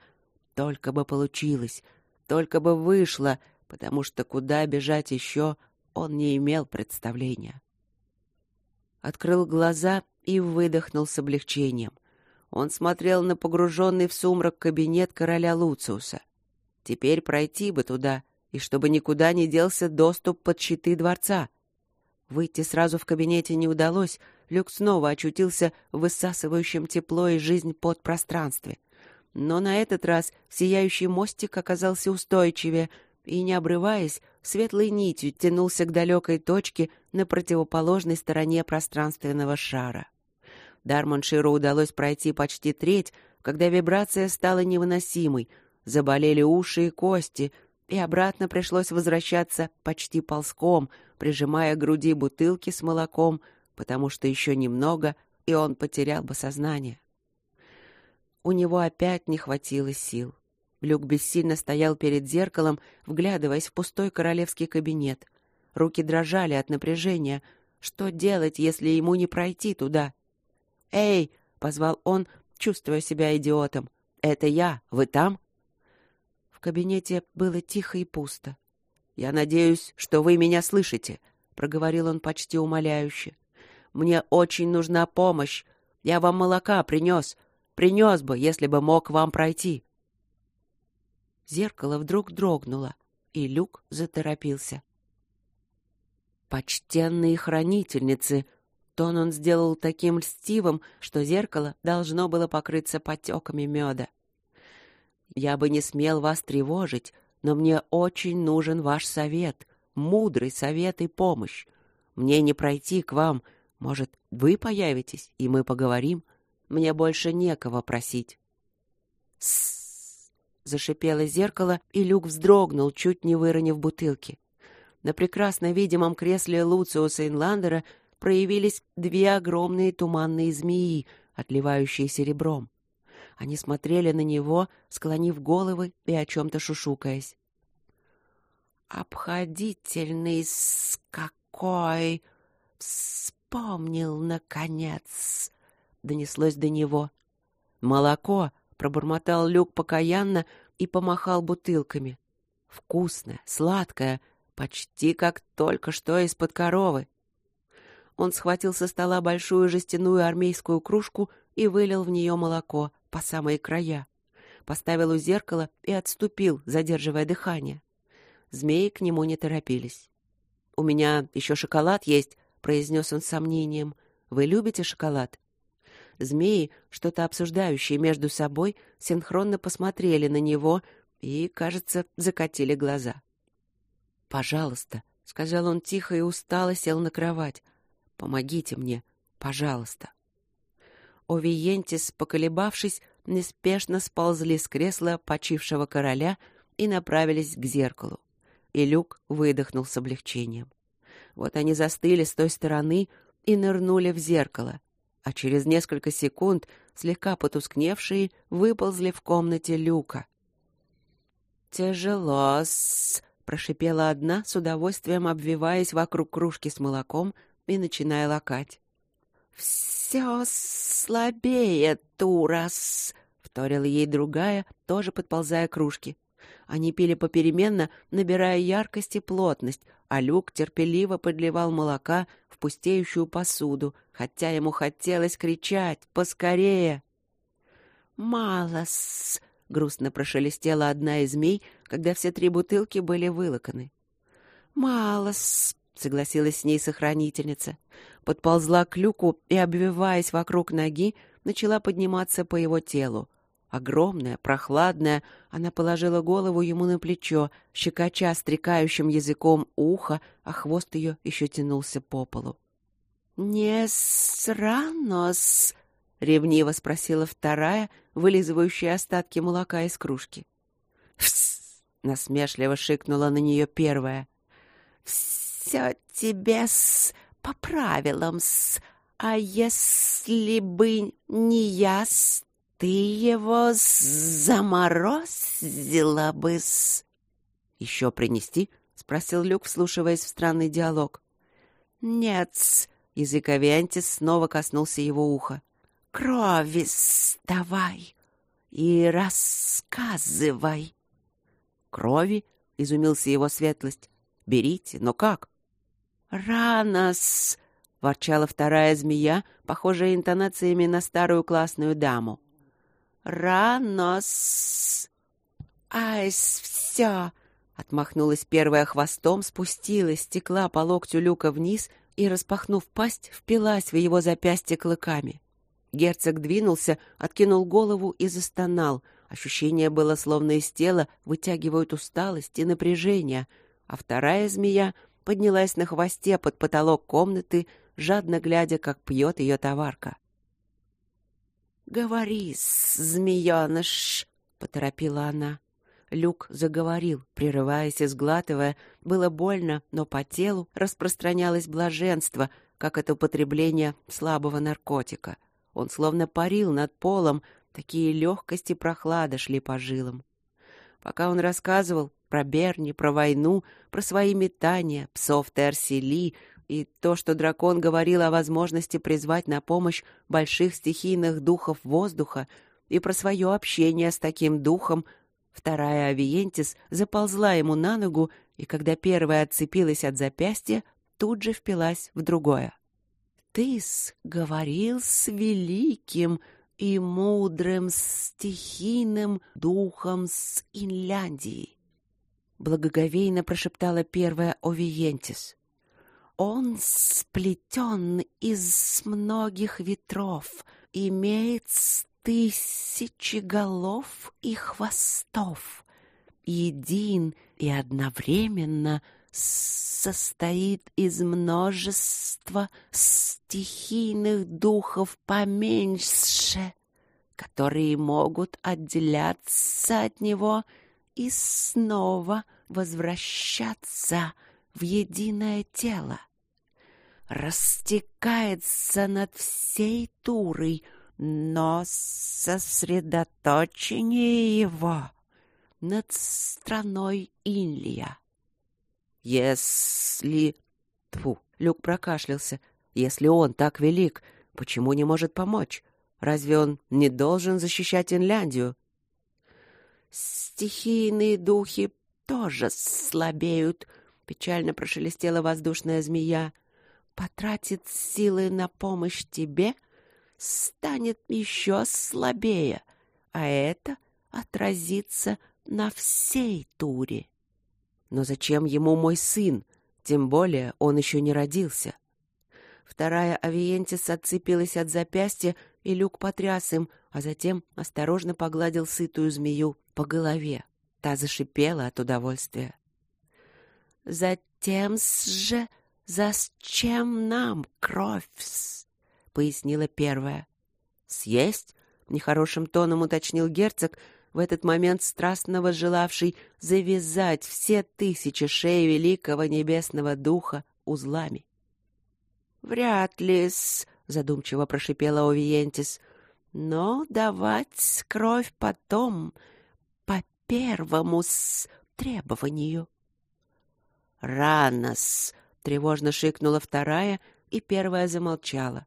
Только бы получилось, только бы вышло, потому что куда бежать еще он не имел представления. Открыл глаза и выдохнул с облегчением. Он смотрел на погруженный в сумрак кабинет короля Луциуса. Теперь пройти бы туда, и чтобы никуда не делся доступ под щиты дворца. Выйти сразу в кабинете не удалось, Люк снова очутился в высасывающем тепло и жизнь под пространстве. Но на этот раз сияющий мостик оказался устойчивее, и, не обрываясь, светлой нитью тянулся к далекой точке на противоположной стороне пространственного шара. Дармонширу удалось пройти почти треть, когда вибрация стала невыносимой, заболели уши и кости, и обратно пришлось возвращаться почти ползком, прижимая к груди бутылки с молоком, потому что еще немного, и он потерял бы сознание. У него опять не хватило сил. Люк бессильно стоял перед зеркалом, вглядываясь в пустой королевский кабинет. Руки дрожали от напряжения. Что делать, если ему не пройти туда? «Эй!» — позвал он, чувствуя себя идиотом. «Это я. Вы там?» В кабинете было тихо и пусто. «Я надеюсь, что вы меня слышите», — проговорил он почти умоляюще. «Мне очень нужна помощь. Я вам молока принес. Принес бы, если бы мог вам пройти». Зеркало вдруг дрогнуло, и Люк заторопился. «Почтенные хранительницы!» Тон он сделал таким льстивым, что зеркало должно было покрыться потеками меда. «Я бы не смел вас тревожить, но мне очень нужен ваш совет, мудрый совет и помощь. Мне не пройти к вам. Может, вы появитесь, и мы поговорим? Мне больше некого просить». Зашипело зеркало, и Люк вздрогнул, чуть не выронив бутылки. На прекрасно видимом кресле Луциуса Инландера проявились две огромные туманные змеи, отливающие серебром. Они смотрели на него, склонив головы и о чем-то шушукаясь. «Обходительный с какой!» «Вспомнил, наконец!» — донеслось до него. «Молоко!» — пробормотал Люк покаянно и помахал бутылками. «Вкусное, сладкое, почти как только что из-под коровы. Он схватил со стола большую жестяную армейскую кружку и вылил в нее молоко по самые края. Поставил у зеркала и отступил, задерживая дыхание. Змеи к нему не торопились. «У меня еще шоколад есть», — произнес он с сомнением. «Вы любите шоколад?» Змеи, что-то обсуждающие между собой, синхронно посмотрели на него и, кажется, закатили глаза. «Пожалуйста», — сказал он тихо и устало сел на кровать. Помогите мне, пожалуйста. Овиентис, поколебавшись, неспешно сползли с кресла почившего короля и направились к зеркалу. И Люк выдохнул с облегчением. Вот они застыли с той стороны и нырнули в зеркало, а через несколько секунд, слегка потускневшие, выползли в комнате Люка. «Тяжело-с», — прошипела одна, с удовольствием обвиваясь вокруг кружки с молоком и начиная лакать. «Все слабее, Турас!» — вторила ей другая, тоже подползая к кружке. Они пили попеременно, набирая яркость и плотность, а Люк терпеливо подливал молока в пустеющую посуду, хотя ему хотелось кричать «Поскорее!» «Мало-с!» — грустно прошелестела одна из змей, когда все три бутылки были вылоканы. «Мало-с!» — согласилась с ней сохранительница. Подползла к люку и, обвиваясь вокруг ноги, начала подниматься по его телу. Огромная, прохладная, она положила голову ему на плечо, щекоча стрекающим языком ухо, а хвост ее еще тянулся по полу. «Не сранос?» — ревниво спросила вторая, вылизывающая остатки молока из кружки. «Фс!» — насмешливо шикнула на нее первая. «Все тебе-с по правилам-с, а если бы не я-с, ты его заморозила бы-с». «Еще принести?» — спросил Люк, вслушиваясь в странный диалог. «Нет-с», — язык Авиантис снова коснулся его уха. «Крови давай и рассказывай». «Крови?» — изумился его светлость. «Берите, но как?» «Ранос!» — ворчала вторая змея, похожая интонациями на старую классную даму. «Ранос!» «Айс, все!» — отмахнулась первая хвостом, спустилась, стекла по локтю люка вниз и, распахнув пасть, впилась в его запястье клыками. Герцог двинулся, откинул голову и застонал. Ощущение было, словно из тела вытягивают усталость и напряжение, а вторая змея поднялась на хвосте под потолок комнаты, жадно глядя, как пьет ее товарка. «Говори, змееныш!» — поторопила она. Люк заговорил, прерываясь и сглатывая. Было больно, но по телу распространялось блаженство, как от употребления слабого наркотика. Он словно парил над полом, такие легкости прохлада шли по жилам. Пока он рассказывал, про Берни, про войну, про свои метания, псов Терсили и то, что дракон говорил о возможности призвать на помощь больших стихийных духов воздуха, и про свое общение с таким духом, вторая Авиентис заползла ему на ногу, и когда первая отцепилась от запястья, тут же впилась в другое. «Ты-с говорил с великим и мудрым стихийным духом с Инляндии благоговейно прошептала первая Овиентис. Он сплетен из многих ветров, имеет тысячи голов и хвостов, един и одновременно состоит из множества стихийных духов поменьше, которые могут отделяться от него — и снова возвращаться в единое тело. Растекается над всей турой, но сосредоточение его над страной Инлия. Если... Тьфу, Люк прокашлялся. Если он так велик, почему не может помочь? Разве он не должен защищать Инляндию? стихийные духи тоже слабеют, печально прошелестела воздушная змея. Потратит силы на помощь тебе, станет еще слабее, а это отразится на всей туре. Но зачем ему мой сын? Тем более он еще не родился. Вторая Авиентис отцепилась от запястья, и Люк потряс им, а затем осторожно погладил сытую змею по голове. Та зашипела от удовольствия. «Затем же зачем нам кровь?» — пояснила первая. «Съесть?» — нехорошим тоном уточнил герцог, в этот момент страстно возжелавший завязать все тысячи шеи великого небесного духа узлами. «Вряд ли-с», — задумчиво прошипела Овиентис, — «но давать кровь потом, по первому-с требованию». «Рано-с», — тревожно шикнула вторая, и первая замолчала.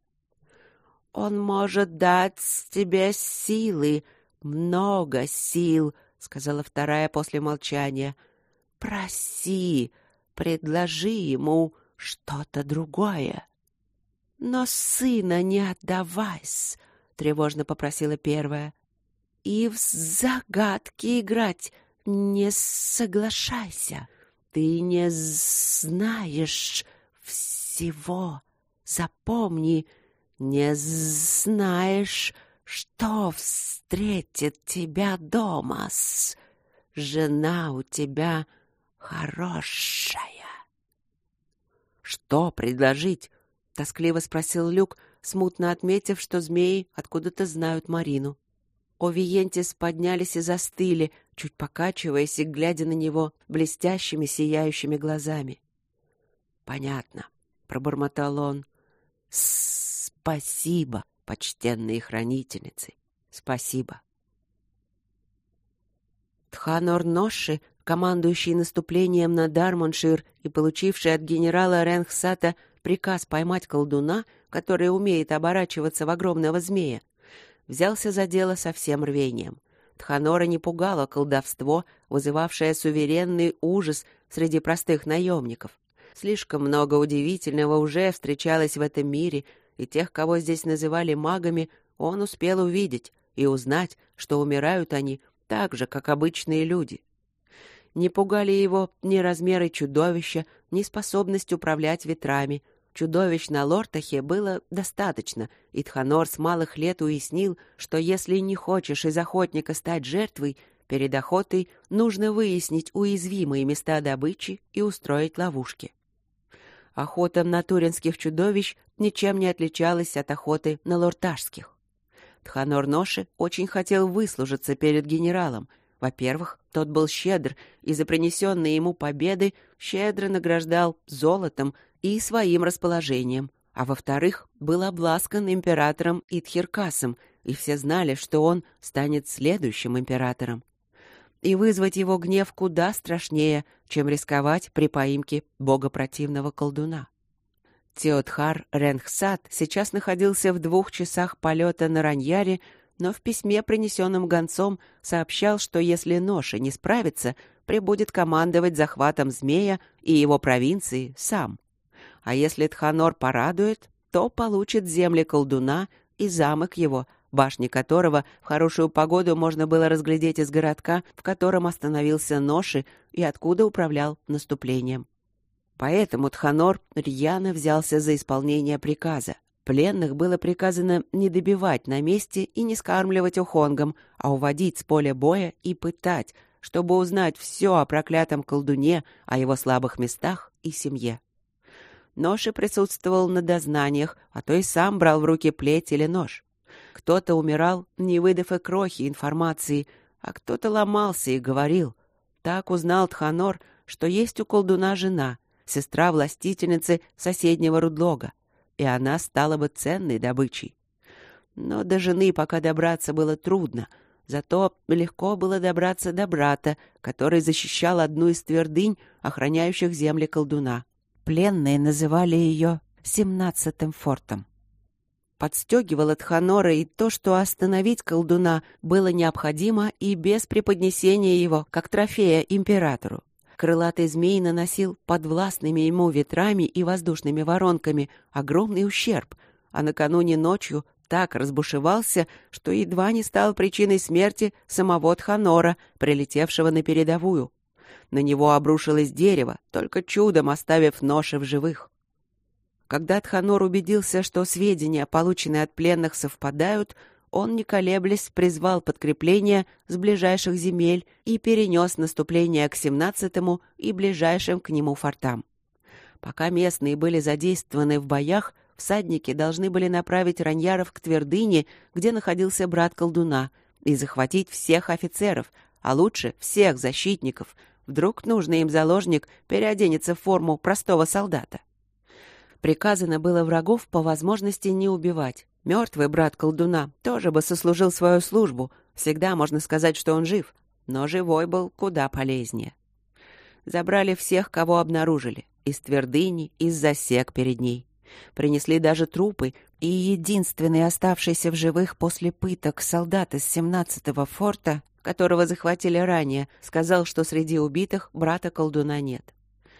«Он может дать тебе силы, много сил», — сказала вторая после молчания. «Проси, предложи ему что-то другое». «Но сына не отдавайся», — тревожно попросила первая. «И в загадки играть не соглашайся. Ты не знаешь всего. Запомни, не знаешь, что встретит тебя дома. Жена у тебя хорошая. Что предложить? тоскливо спросил Люк, смутно отметив, что змеи откуда-то знают Марину. Овиентис поднялись и застыли, чуть покачиваясь и глядя на него блестящими сияющими глазами. Понятно, пробормотал он. Спасибо, почтенные хранительницы. Спасибо. Тханор Ноши, командующий наступлением на Дармоншир и получивший от генерала Ренхсата приказ поймать колдуна, который умеет оборачиваться в огромного змея, взялся за дело со всем рвением. Тханора не пугало колдовство, вызывавшее суверенный ужас среди простых наемников. Слишком много удивительного уже встречалось в этом мире, и тех, кого здесь называли магами, он успел увидеть и узнать, что умирают они так же, как обычные люди. Не пугали его ни размеры чудовища, ни способность управлять ветрами — Чудовищ на Лортахе было достаточно, и Тханор с малых лет уяснил, что если не хочешь из охотника стать жертвой, перед охотой нужно выяснить уязвимые места добычи и устроить ловушки. Охота на туринских чудовищ ничем не отличалась от охоты на лорташских. Тханор Ноши очень хотел выслужиться перед генералом. Во-первых, тот был щедр, и за принесенные ему победы щедро награждал золотом и своим расположением, а во-вторых, был обласкан императором Итхиркасом, и все знали, что он станет следующим императором. И вызвать его гнев куда страшнее, чем рисковать при поимке богопротивного колдуна. Теотхар Ренхсад сейчас находился в двух часах полета на Раньяре, но в письме, принесенном гонцом, сообщал, что если Ноша не справится, прибудет командовать захватом змея и его провинции сам а если Тханор порадует, то получит земли колдуна и замок его, башни которого в хорошую погоду можно было разглядеть из городка, в котором остановился Ноши и откуда управлял наступлением. Поэтому Тханор рьяно взялся за исполнение приказа. Пленных было приказано не добивать на месте и не скармливать ухонгам, а уводить с поля боя и пытать, чтобы узнать все о проклятом колдуне, о его слабых местах и семье. Ноши присутствовал на дознаниях, а то и сам брал в руки плеть или нож. Кто-то умирал, не выдав и крохи информации, а кто-то ломался и говорил. Так узнал Тханор, что есть у колдуна жена, сестра властительницы соседнего Рудлога, и она стала бы ценной добычей. Но до жены пока добраться было трудно, зато легко было добраться до брата, который защищал одну из твердынь, охраняющих земли колдуна. Пленные называли ее «семнадцатым фортом». Подстегивал Тханора и то, что остановить колдуна было необходимо и без преподнесения его, как трофея императору. Крылатый змей наносил подвластными ему ветрами и воздушными воронками огромный ущерб, а накануне ночью так разбушевался, что едва не стал причиной смерти самого Тханора, прилетевшего на передовую. На него обрушилось дерево, только чудом оставив ноши в живых. Когда Тханор убедился, что сведения, полученные от пленных, совпадают, он, не колеблясь, призвал подкрепление с ближайших земель и перенес наступление к семнадцатому и ближайшим к нему фортам. Пока местные были задействованы в боях, всадники должны были направить раньяров к твердыне, где находился брат колдуна, и захватить всех офицеров, а лучше всех защитников. Вдруг нужный им заложник переоденется в форму простого солдата. Приказано было врагов по возможности не убивать. Мертвый брат колдуна тоже бы сослужил свою службу. Всегда можно сказать, что он жив, но живой был куда полезнее. Забрали всех, кого обнаружили, из твердыни, из засек перед ней. Принесли даже трупы, и единственный оставшийся в живых после пыток солдат из 17-го форта, которого захватили ранее, сказал, что среди убитых брата колдуна нет.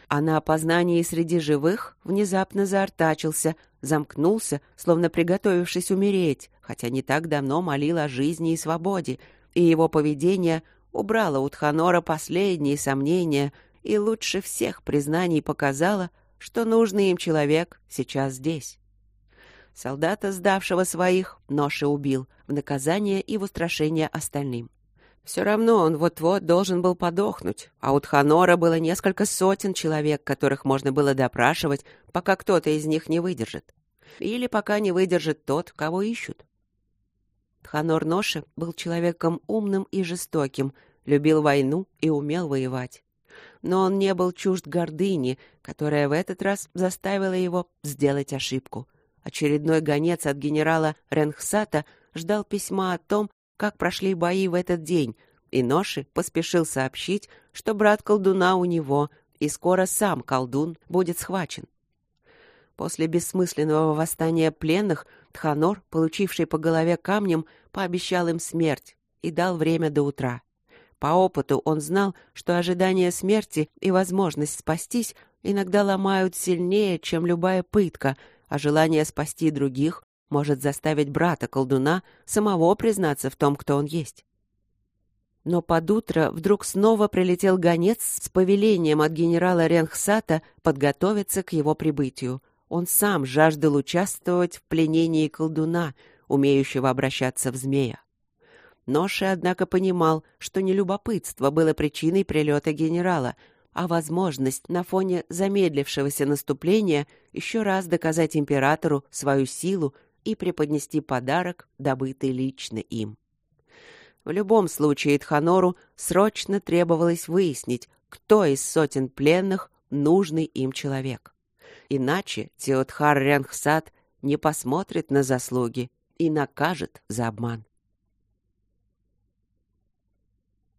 А на опознании среди живых внезапно заортачился, замкнулся, словно приготовившись умереть, хотя не так давно молил о жизни и свободе, и его поведение убрало у Тханора последние сомнения и лучше всех признаний показало, что нужный им человек сейчас здесь. Солдата, сдавшего своих, Ноша убил в наказание и в устрашение остальным. Все равно он вот-вот должен был подохнуть, а у Тханора было несколько сотен человек, которых можно было допрашивать, пока кто-то из них не выдержит. Или пока не выдержит тот, кого ищут. Тханор Ноше был человеком умным и жестоким, любил войну и умел воевать. Но он не был чужд гордыни, которая в этот раз заставила его сделать ошибку. Очередной гонец от генерала Ренхсата ждал письма о том, как прошли бои в этот день, и Ноши поспешил сообщить, что брат колдуна у него, и скоро сам колдун будет схвачен. После бессмысленного восстания пленных Тханор, получивший по голове камнем, пообещал им смерть и дал время до утра. По опыту он знал, что ожидание смерти и возможность спастись иногда ломают сильнее, чем любая пытка, а желание спасти других может заставить брата-колдуна самого признаться в том, кто он есть. Но под утро вдруг снова прилетел гонец с повелением от генерала Ренхсата подготовиться к его прибытию. Он сам жаждал участвовать в пленении колдуна, умеющего обращаться в змея. Ноши, однако, понимал, что не любопытство было причиной прилета генерала, а возможность на фоне замедлившегося наступления еще раз доказать императору свою силу и преподнести подарок, добытый лично им. В любом случае Тханору срочно требовалось выяснить, кто из сотен пленных нужный им человек. Иначе Теотхар Ренхсад не посмотрит на заслуги и накажет за обман.